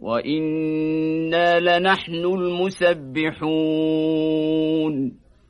وإنا لنحن المسبحون